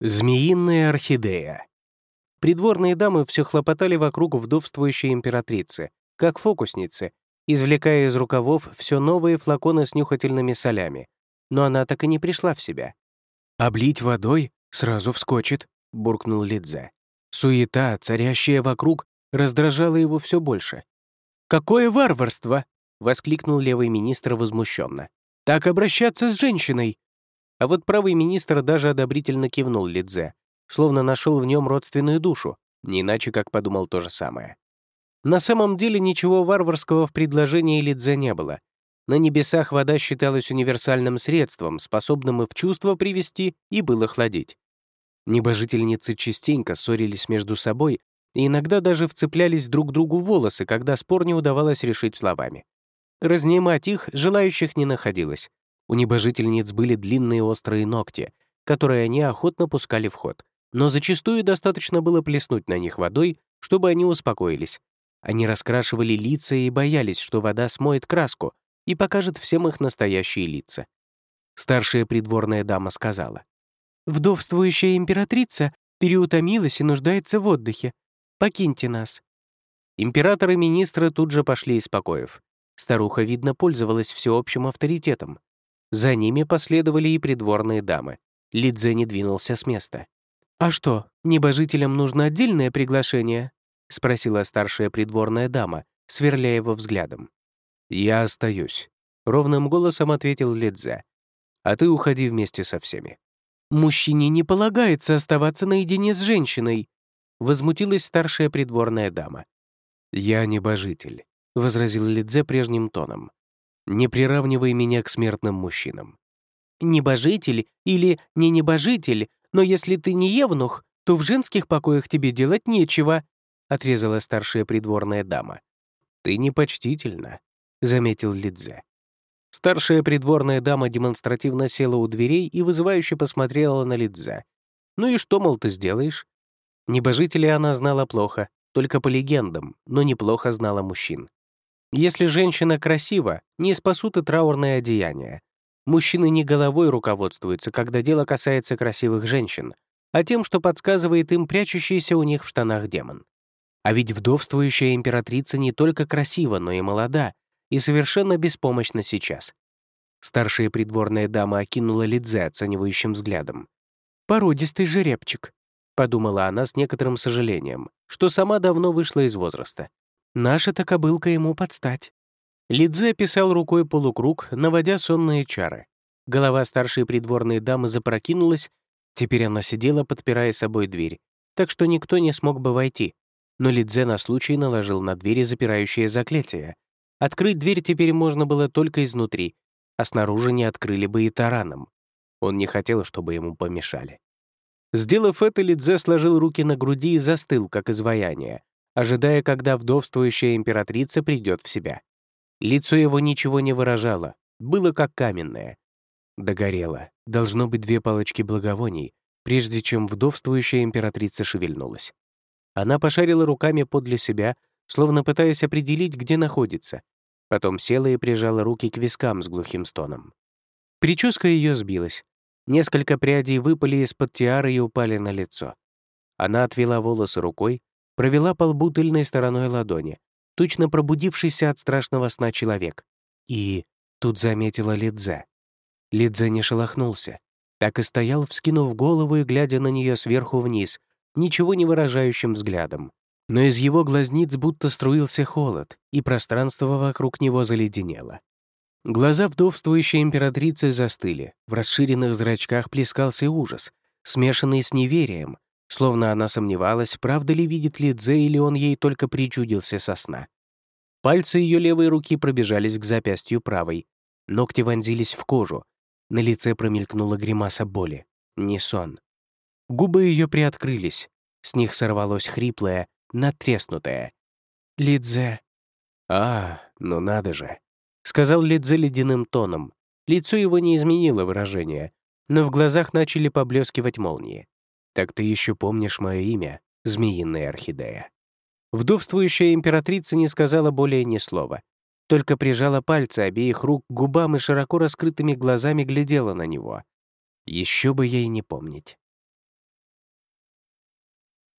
Змеиная орхидея. Придворные дамы все хлопотали вокруг вдовствующей императрицы, как фокусницы, извлекая из рукавов все новые флаконы с нюхательными солями. Но она так и не пришла в себя. «Облить водой? Сразу вскочит», — буркнул Лидзе. Суета, царящая вокруг, раздражала его все больше. «Какое варварство!» — воскликнул левый министр возмущенно. «Так обращаться с женщиной! А вот правый министр даже одобрительно кивнул Лидзе, словно нашел в нем родственную душу, не иначе как подумал то же самое. На самом деле ничего варварского в предложении Лидзе не было. На небесах вода считалась универсальным средством, способным и в чувство привести, и было охладить. Небожительницы частенько ссорились между собой и иногда даже вцеплялись друг другу в волосы, когда спор не удавалось решить словами. Разнимать их желающих не находилось, у небожительниц были длинные острые ногти, которые они охотно пускали в ход, но зачастую достаточно было плеснуть на них водой, чтобы они успокоились. Они раскрашивали лица и боялись, что вода смоет краску и покажет всем их настоящие лица. Старшая придворная дама сказала, «Вдовствующая императрица переутомилась и нуждается в отдыхе. Покиньте нас». Император и министры тут же пошли из покоев. Старуха, видно, пользовалась всеобщим авторитетом. За ними последовали и придворные дамы. Лидзе не двинулся с места. «А что, небожителям нужно отдельное приглашение?» — спросила старшая придворная дама, сверляя его взглядом. «Я остаюсь», — ровным голосом ответил Лидзе. «А ты уходи вместе со всеми». «Мужчине не полагается оставаться наедине с женщиной», — возмутилась старшая придворная дама. «Я небожитель», — возразил Лидзе прежним тоном. Не приравнивай меня к смертным мужчинам. Небожитель или не небожитель, но если ты не евнух, то в женских покоях тебе делать нечего», — отрезала старшая придворная дама. «Ты непочтительна», — заметил Лидзе. Старшая придворная дама демонстративно села у дверей и вызывающе посмотрела на Лидзе. «Ну и что, мол, ты сделаешь?» Небожителей она знала плохо, только по легендам, но неплохо знала мужчин. Если женщина красива, не спасут и траурные одеяния. Мужчины не головой руководствуются, когда дело касается красивых женщин, а тем, что подсказывает им прячущийся у них в штанах демон. А ведь вдовствующая императрица не только красива, но и молода, и совершенно беспомощна сейчас. Старшая придворная дама окинула Лидзе оценивающим взглядом. «Породистый жеребчик», — подумала она с некоторым сожалением, что сама давно вышла из возраста. Наша-то кобылка ему подстать. Лидзе писал рукой полукруг, наводя сонные чары. Голова старшей придворной дамы запрокинулась, теперь она сидела, подпирая собой дверь, так что никто не смог бы войти. Но Лидзе на случай наложил на двери запирающее заклятие. Открыть дверь теперь можно было только изнутри, а снаружи не открыли бы и тараном. Он не хотел, чтобы ему помешали. Сделав это, Лидзе сложил руки на груди и застыл, как изваяние, ожидая, когда вдовствующая императрица придет в себя. Лицо его ничего не выражало, было как каменное. Догорело. Должно быть две палочки благовоний, прежде чем вдовствующая императрица шевельнулась. Она пошарила руками подле себя, словно пытаясь определить, где находится. Потом села и прижала руки к вискам с глухим стоном. Прическа ее сбилась. Несколько прядей выпали из-под тиары и упали на лицо. Она отвела волосы рукой, провела по лбу тыльной стороной ладони, точно пробудившийся от страшного сна человек. И тут заметила Лидзе. Лидзе не шелохнулся, так и стоял, вскинув голову и глядя на нее сверху вниз, ничего не выражающим взглядом. Но из его глазниц будто струился холод, и пространство вокруг него заледенело. Глаза вдовствующей императрицы застыли, в расширенных зрачках плескался ужас, смешанный с неверием, Словно она сомневалась, правда ли видит Лидзе или он ей только причудился со сна. Пальцы ее левой руки пробежались к запястью правой. Ногти вонзились в кожу. На лице промелькнула гримаса боли. Не сон. Губы ее приоткрылись. С них сорвалось хриплое, натреснутое. «Лидзе». «А, ну надо же», — сказал Лидзе ледяным тоном. Лицо его не изменило выражение, но в глазах начали поблескивать молнии. Так ты еще помнишь мое имя, змеиная орхидея». Вдовствующая императрица не сказала более ни слова, только прижала пальцы обеих рук к губам и широко раскрытыми глазами глядела на него. Еще бы ей не помнить.